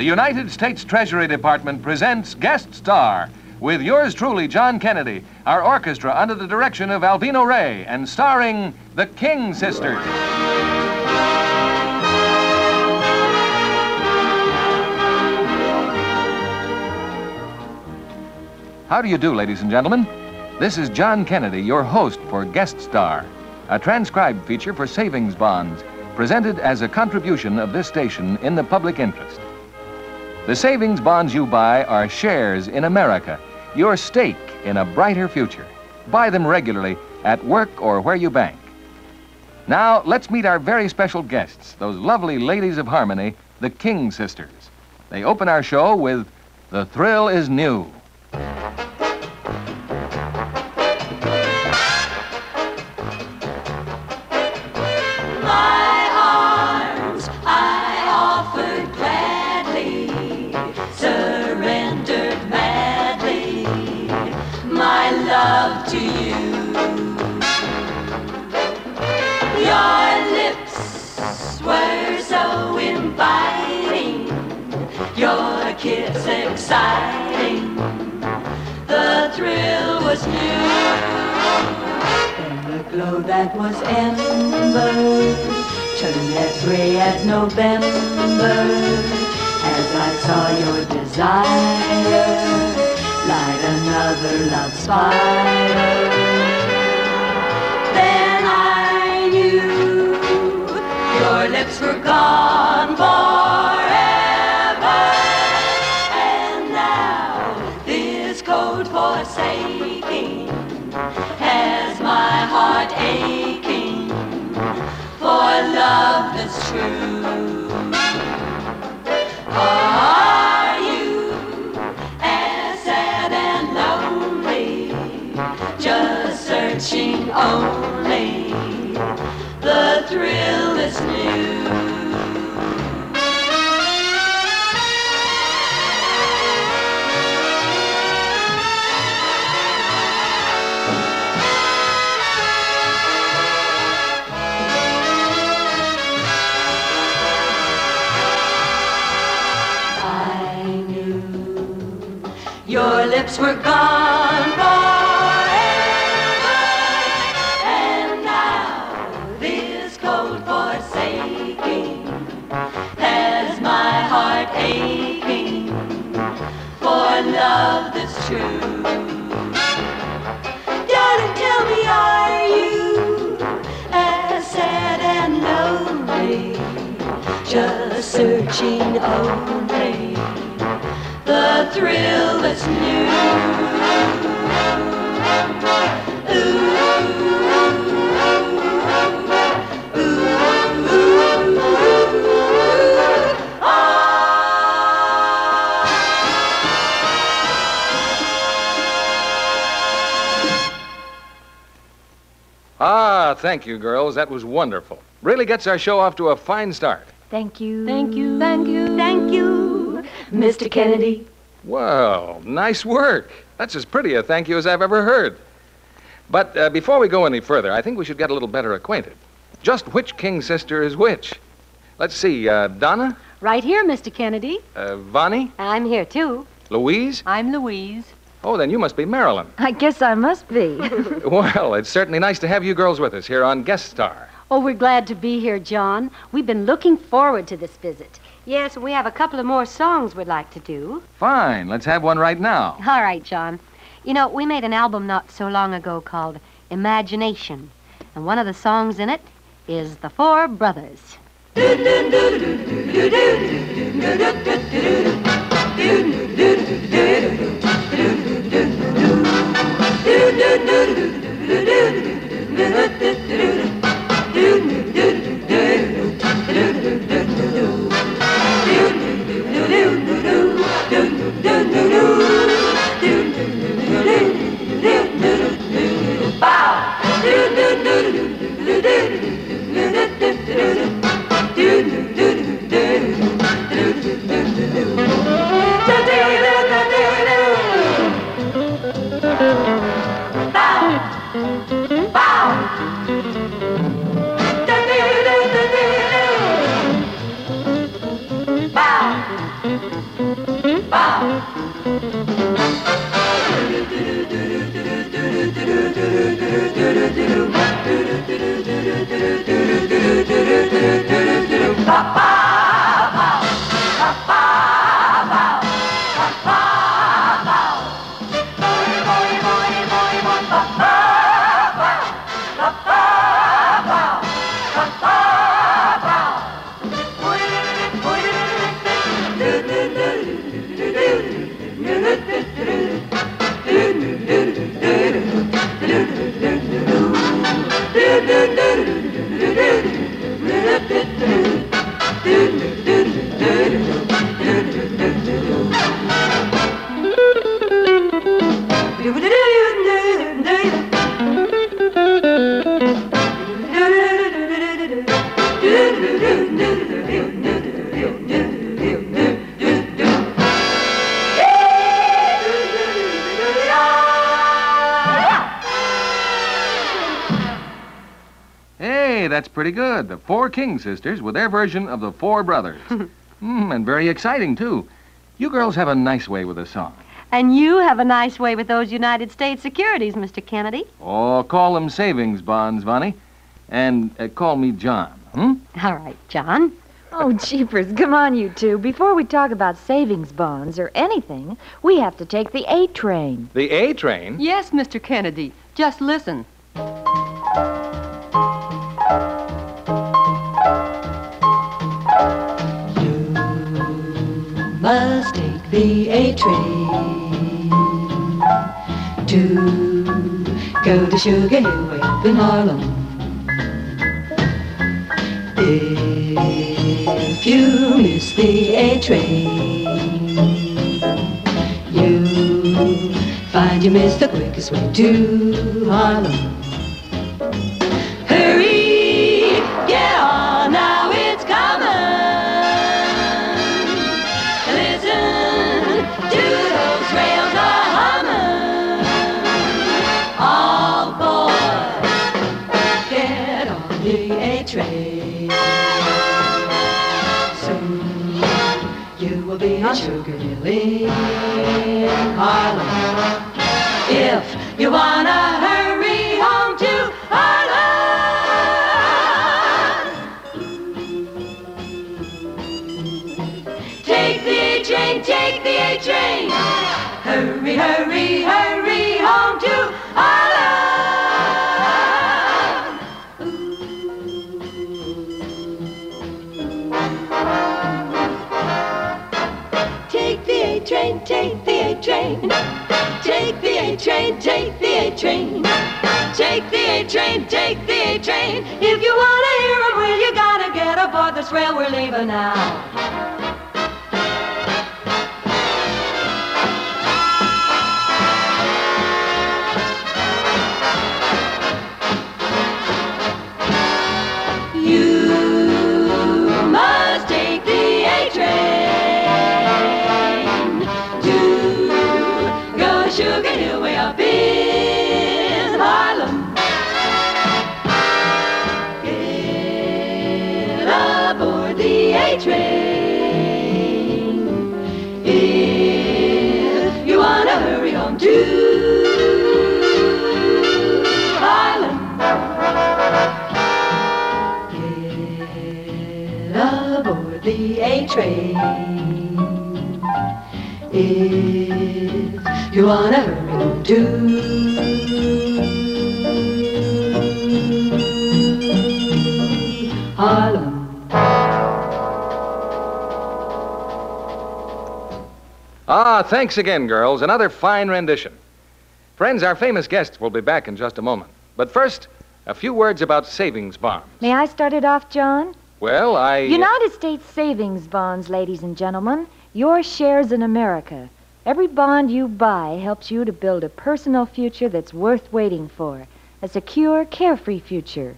the United States Treasury Department presents Guest Star with yours truly, John Kennedy, our orchestra under the direction of Alvino Rey and starring the King Sisters. How do you do, ladies and gentlemen? This is John Kennedy, your host for Guest Star, a transcribed feature for savings bonds presented as a contribution of this station in the public interest. The savings bonds you buy are shares in America, your stake in a brighter future. Buy them regularly at work or where you bank. Now, let's meet our very special guests, those lovely ladies of harmony, the King Sisters. They open our show with The Thrill is New. So inviting, your kiss exciting, the thrill was new. And the glow that was ember turned as gray as November as I saw your desire light another love fire. Lips were gone forever, and now this cold forsaking has my heart aching for love that's true. Are you as sad and lonely, just searching only? The thrill that's. Ah, thank you, girls. That was wonderful. Really gets our show off to a fine start. Thank you. Thank you. Thank you. Thank you, Mr. Kennedy. Well, nice work. That's as pretty a thank you as I've ever heard. But uh, before we go any further, I think we should get a little better acquainted. Just which King sister is which? Let's see, uh, Donna, Right here, Mr. Kennedy. uh, Vonnie, I'm here, too. Louise. I'm Louise. Oh, then you must be Marilyn. I guess I must be. well, it's certainly nice to have you girls with us here on Guest Star. Oh, we're glad to be here, John. We've been looking forward to this visit. Yes, we have a couple of more songs we'd like to do. Fine. Let's have one right now. All right, John. You know, we made an album not so long ago called Imagination. And one of the songs in it is The Four Brothers. do, do. Pretty good. The Four King Sisters with their version of the Four Brothers. mm, and very exciting, too. You girls have a nice way with a song. And you have a nice way with those United States securities, Mr. Kennedy. Oh, call them savings bonds, Vonnie. And uh, call me John, hmm? All right, John. Oh, jeepers, come on, you two. Before we talk about savings bonds or anything, we have to take the A train. The A train? Yes, Mr. Kennedy. Just listen. Must take the A train to go to Sugar Hill way up in Harlem. If you miss the A train, you find you missed the quickest way to Harlem. You will be on Sugar Hill in Harlem. If you wanna hurry home to Harlem. Take the A train, take the A train. Hurry, hurry take the A train. Take the A train, take the A train. If you wanna hear 'em, well, you gotta get aboard this rail we're leaving now. Sugar Hill way up in Harlem. Get aboard the A train if you wanna hurry home to Harlem. Get aboard the A train. If you wanna hurry to Harlem. Ah, thanks again, girls. Another fine rendition. Friends, our famous guests will be back in just a moment. But first, a few words about savings bonds. May I start it off, John? Well, I. United States savings bonds, ladies and gentlemen. Your shares in America. Every bond you buy helps you to build a personal future that's worth waiting for. A secure, carefree future.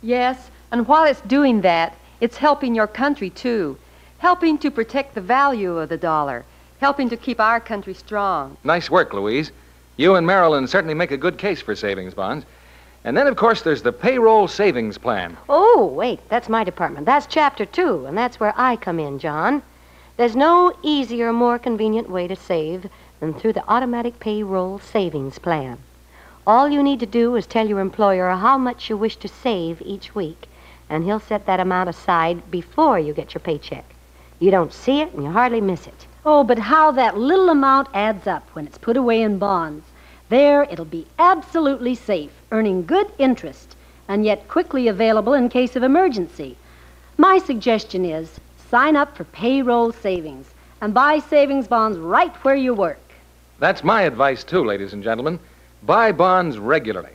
Yes, and while it's doing that, it's helping your country, too. Helping to protect the value of the dollar. Helping to keep our country strong. Nice work, Louise. You and Marilyn certainly make a good case for savings bonds. And then, of course, there's the payroll savings plan. Oh, wait, that's my department. That's chapter two, and that's where I come in, John. There's no easier, more convenient way to save than through the automatic payroll savings plan. All you need to do is tell your employer how much you wish to save each week, and he'll set that amount aside before you get your paycheck. You don't see it, and you hardly miss it. Oh, but how that little amount adds up when it's put away in bonds. There, it'll be absolutely safe, earning good interest, and yet quickly available in case of emergency. My suggestion is sign up for payroll savings and buy savings bonds right where you work. That's my advice, too, ladies and gentlemen. Buy bonds regularly.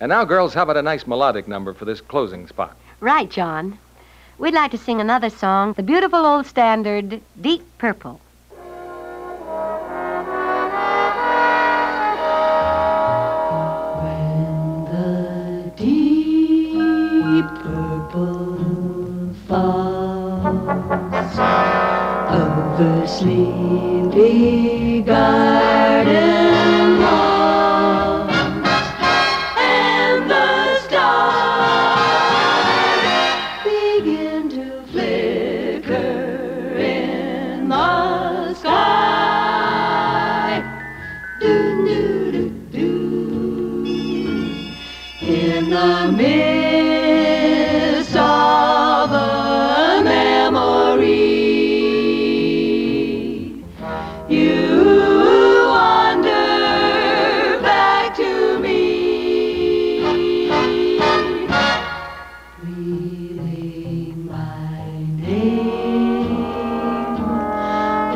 And now, girls, how about a nice melodic number for this closing spot? Right, John. We'd like to sing another song, the beautiful old standard, Deep Purple. Sleepy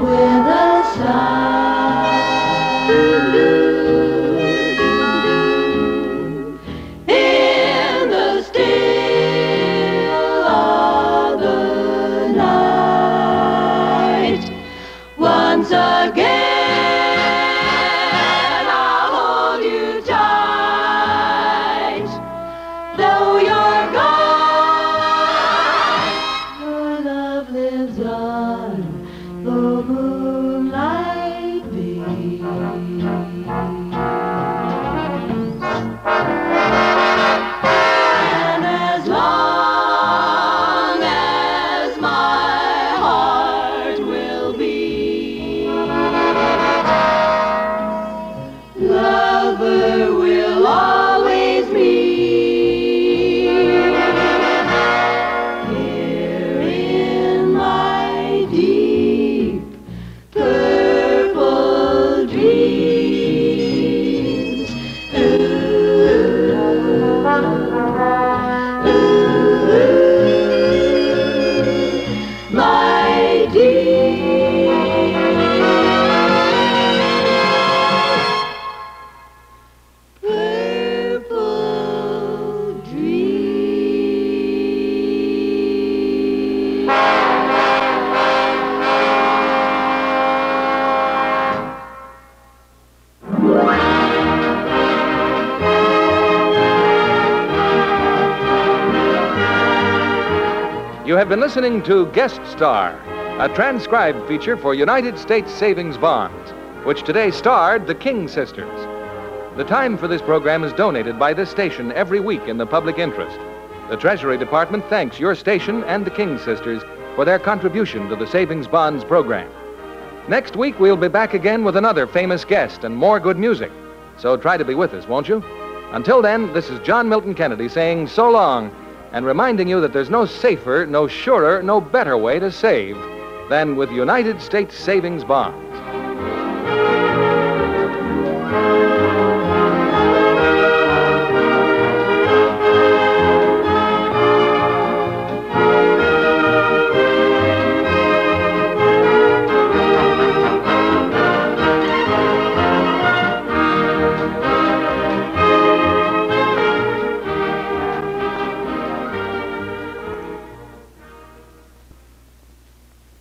with the have been listening to Guest Star, a transcribed feature for United States Savings Bonds, which today starred the King sisters. The time for this program is donated by this station every week in the public interest. The Treasury Department thanks your station and the King sisters for their contribution to the Savings Bonds program. Next week, we'll be back again with another famous guest and more good music. So try to be with us, won't you? Until then, this is John Milton Kennedy saying so long and reminding you that there's no safer, no surer, no better way to save than with United States Savings Bonds.